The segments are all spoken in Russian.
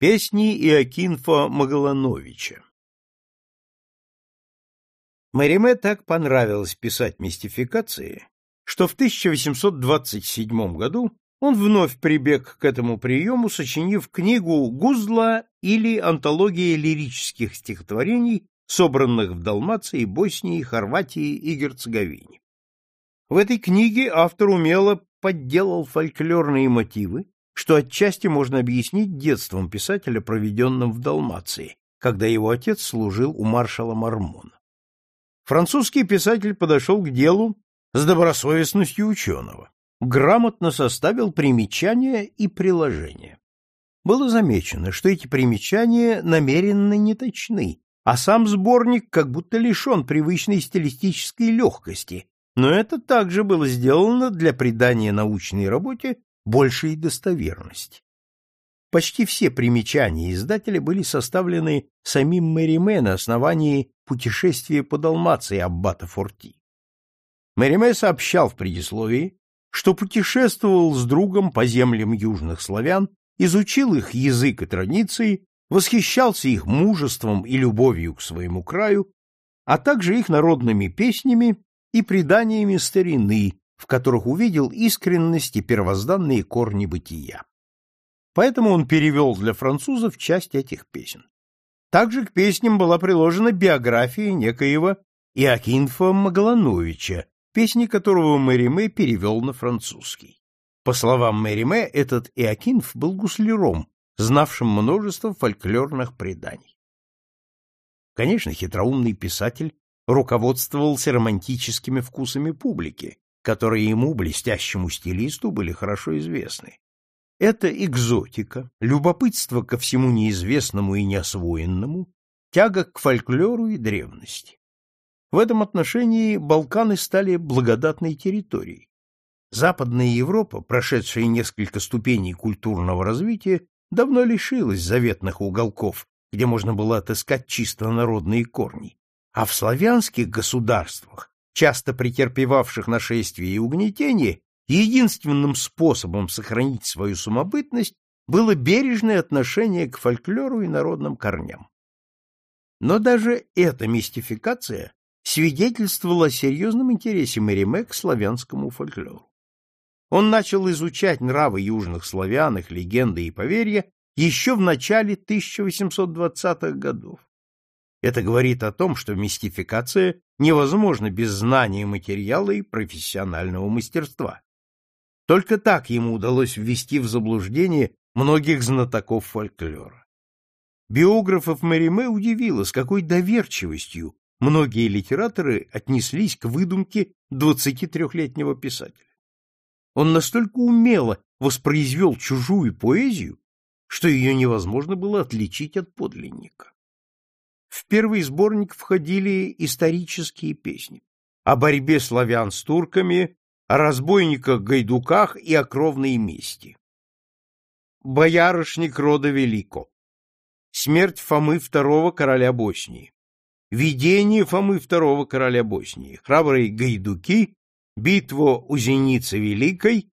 Песни Иокинфа Магалановича Мариме так понравилось писать мистификации, что в 1827 году он вновь прибег к этому приему, сочинив книгу «Гузла» или «Антология лирических стихотворений», собранных в Далмации, Боснии, Хорватии и Герцеговине. В этой книге автор умело подделал фольклорные мотивы, что отчасти можно объяснить детством писателя, проведенным в Далмации, когда его отец служил у маршала Мармона. Французский писатель подошел к делу с добросовестностью ученого, грамотно составил примечания и приложения. Было замечено, что эти примечания намеренно неточны, а сам сборник как будто лишен привычной стилистической легкости, но это также было сделано для придания научной работе большей достоверности. Почти все примечания издателя были составлены самим Мэриме на основании путешествия по Далмации Аббата Форти. Мэриме сообщал в предисловии, что путешествовал с другом по землям южных славян, изучил их язык и традиции, восхищался их мужеством и любовью к своему краю, а также их народными песнями и преданиями старины, в которых увидел искренность и первозданные корни бытия. Поэтому он перевел для французов часть этих песен. Также к песням была приложена биография некоего Иокинфа Магалановича, песни которого Мэриме перевел на французский. По словам Мэриме, этот Иокинф был гусляром, знавшим множество фольклорных преданий. Конечно, хитроумный писатель руководствовался романтическими вкусами публики, которые ему, блестящему стилисту, были хорошо известны. Это экзотика, любопытство ко всему неизвестному и неосвоенному, тяга к фольклору и древности. В этом отношении Балканы стали благодатной территорией. Западная Европа, прошедшая несколько ступеней культурного развития, давно лишилась заветных уголков, где можно было отыскать чисто народные корни. А в славянских государствах часто претерпевавших нашествие и угнетение, единственным способом сохранить свою самобытность было бережное отношение к фольклору и народным корням. Но даже эта мистификация свидетельствовала о серьезном интересе Мериме к славянскому фольклору. Он начал изучать нравы южных славян, их легенды и поверья еще в начале 1820-х годов. Это говорит о том, что мистификация невозможна без знания материала и профессионального мастерства. Только так ему удалось ввести в заблуждение многих знатоков фольклора. Биографов Мериме удивило, с какой доверчивостью многие литераторы отнеслись к выдумке 23-летнего писателя. Он настолько умело воспроизвел чужую поэзию, что ее невозможно было отличить от подлинника. В первый сборник входили исторические песни о борьбе славян с турками, о разбойниках-гайдуках и о кровной мести. Боярышник рода Велико. Смерть Фомы II короля Боснии. Видение Фомы II короля Боснии. Храбрые гайдуки. Битва у Зеницы Великой.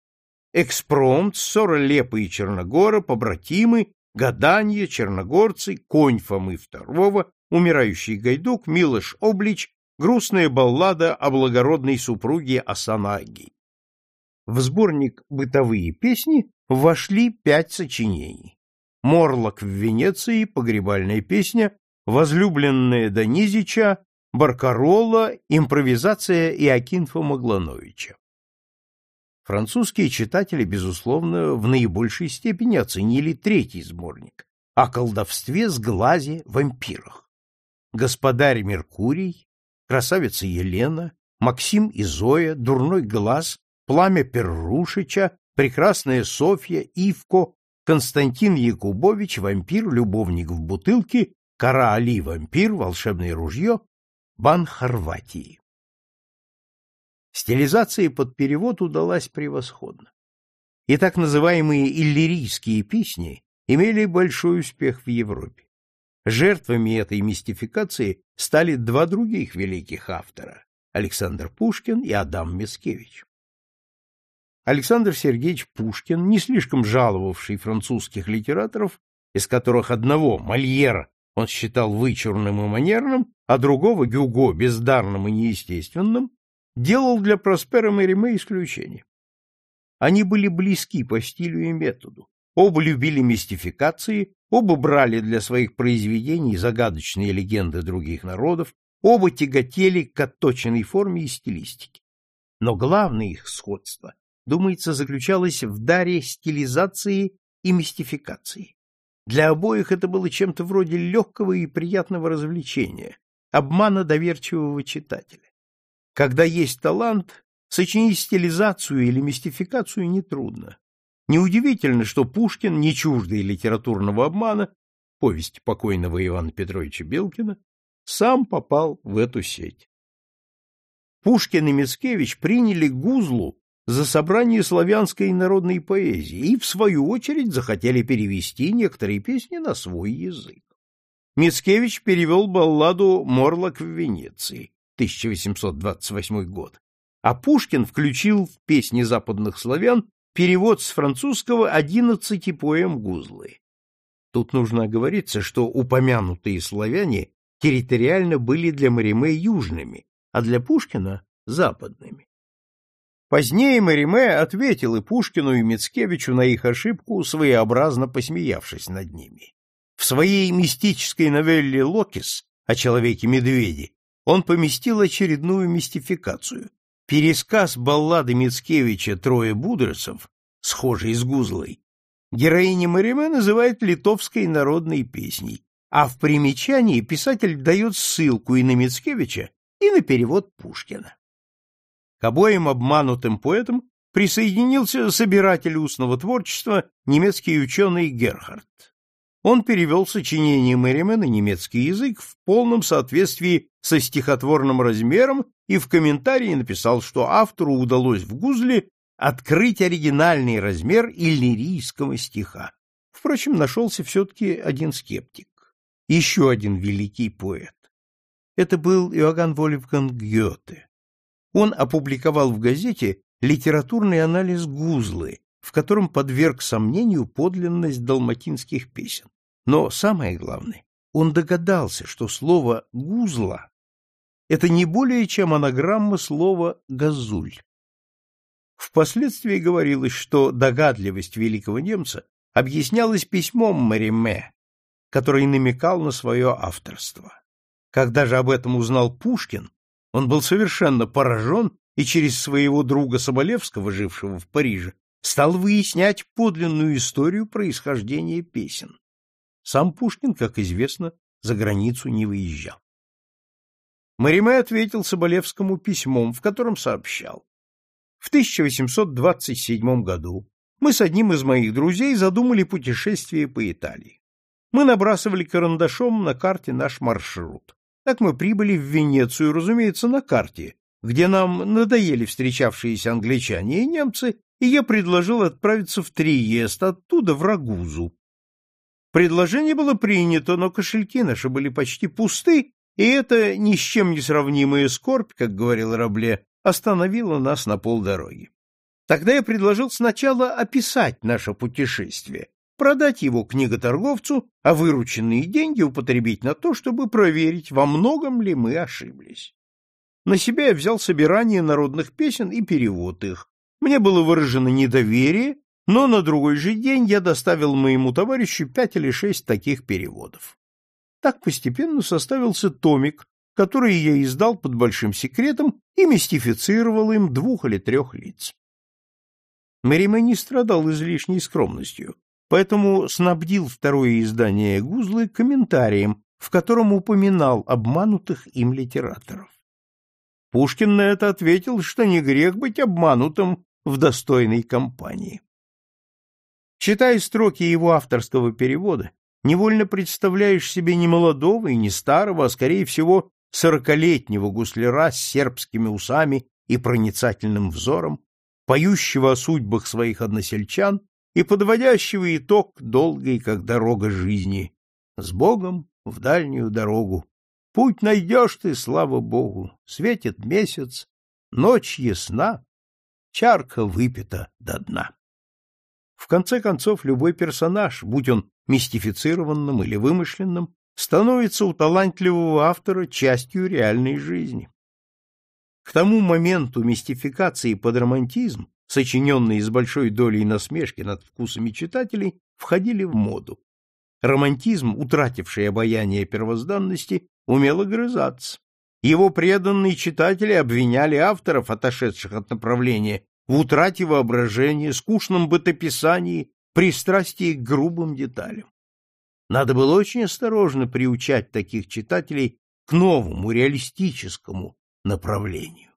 Экспромт, ссора Лепа и Черногора, побратимы, гаданье, черногорцы, конь Фомы II, умирающий Гайдук, Милош Облич, грустная баллада о благородной супруге Асанаги. В сборник «Бытовые песни» вошли пять сочинений. «Морлок в Венеции», «Погребальная песня», «Возлюбленная Донизича», «Баркарола», «Импровизация» Иокинфа Маглановича. Французские читатели, безусловно, в наибольшей степени оценили третий сборник о колдовстве с глази вампирах господарь Меркурий, красавица Елена, Максим и Зоя, дурной глаз, пламя Перрушича, прекрасная Софья, Ивко, Константин Якубович, вампир, любовник в бутылке, Кара Али, вампир, волшебное ружье, бан Хорватии. Стилизация под перевод удалась превосходно. И так называемые иллирийские песни имели большой успех в Европе. Жертвами этой мистификации стали два других великих автора — Александр Пушкин и Адам Мицкевич. Александр Сергеевич Пушкин, не слишком жаловавший французских литераторов, из которых одного, Мольера, он считал вычурным и манерным, а другого, Гюго, бездарным и неестественным, делал для Проспера Мериме исключение. Они были близки по стилю и методу, оба любили мистификации, оба брали для своих произведений загадочные легенды других народов, оба тяготели к отточенной форме и стилистике. Но главное их сходство, думается, заключалось в даре стилизации и мистификации. Для обоих это было чем-то вроде легкого и приятного развлечения, обмана доверчивого читателя. Когда есть талант, сочинить стилизацию или мистификацию нетрудно. Неудивительно, что Пушкин, не чуждый литературного обмана, повесть покойного Ивана Петровича Белкина, сам попал в эту сеть. Пушкин и Мицкевич приняли гузлу за собрание славянской народной поэзии и, в свою очередь, захотели перевести некоторые песни на свой язык. Мицкевич перевел балладу «Морлок в Венеции» 1828 год, а Пушкин включил в песни западных славян перевод с французского одиннадцати поэм Гузлы. Тут нужно оговориться, что упомянутые славяне территориально были для Мариме южными, а для Пушкина — западными. Позднее Мариме ответил и Пушкину, и Мицкевичу на их ошибку, своеобразно посмеявшись над ними. В своей мистической новелле «Локис» о человеке-медведе он поместил очередную мистификацию. Пересказ баллады Мицкевича «Трое будрецов», схожий с Гузлой, героиня Мариме называет литовской народной песней, а в примечании писатель дает ссылку и на Мицкевича, и на перевод Пушкина. К обоим обманутым поэтам присоединился собиратель устного творчества немецкий ученый Герхард. Он перевел сочинение Мэриме на немецкий язык в полном соответствии со стихотворным размером и в комментарии написал, что автору удалось в Гузле открыть оригинальный размер иллирийского стиха. Впрочем, нашелся все-таки один скептик, еще один великий поэт. Это был Иоганн Вольфганг Гёте он опубликовал в газете литературный анализ Гузлы, в котором подверг сомнению подлинность далматинских песен. Но самое главное, он догадался, что слово «гузла» — это не более чем анаграмма слова «газуль». Впоследствии говорилось, что догадливость великого немца объяснялась письмом Мариме, который намекал на свое авторство. Когда же об этом узнал Пушкин, он был совершенно поражен и через своего друга Соболевского, жившего в Париже, стал выяснять подлинную историю происхождения песен. Сам Пушкин, как известно, за границу не выезжал. Мариме ответил Соболевскому письмом, в котором сообщал. В 1827 году мы с одним из моих друзей задумали путешествие по Италии. Мы набрасывали карандашом на карте наш маршрут. Так мы прибыли в Венецию, разумеется, на карте, где нам надоели встречавшиеся англичане и немцы, и я предложил отправиться в Триест, оттуда в Рагузу. Предложение было принято, но кошельки наши были почти пусты, и эта ни с чем не сравнимая скорбь, как говорил Рабле, остановила нас на полдороги. Тогда я предложил сначала описать наше путешествие, продать его книготорговцу, а вырученные деньги употребить на то, чтобы проверить, во многом ли мы ошиблись. На себя я взял собирание народных песен и перевод их. Мне было выражено недоверие, но на другой же день я доставил моему товарищу пять или шесть таких переводов. Так постепенно составился томик, который я издал под большим секретом и мистифицировал им двух или трех лиц. Мериме не страдал излишней скромностью поэтому снабдил второе издание Гузлы комментарием, в котором упоминал обманутых им литераторов. Пушкин на это ответил, что не грех быть обманутым в достойной компании. Читая строки его авторского перевода, невольно представляешь себе не молодого и не старого, а, скорее всего, сорокалетнего гусляра с сербскими усами и проницательным взором, поющего о судьбах своих односельчан и подводящего итог долгой, как дорога жизни. С Богом в дальнюю дорогу. Путь найдешь ты, слава Богу, светит месяц, ночь ясна, чарка выпита до дна. В конце концов, любой персонаж, будь он мистифицированным или вымышленным, становится у талантливого автора частью реальной жизни. К тому моменту мистификации под романтизм, сочиненные с большой долей насмешки над вкусами читателей, входили в моду. Романтизм, утративший обаяние первозданности, умел огрызаться. Его преданные читатели обвиняли авторов, отошедших от направления, в утрате воображения, скучном бытописании, пристрастии к грубым деталям. Надо было очень осторожно приучать таких читателей к новому реалистическому направлению.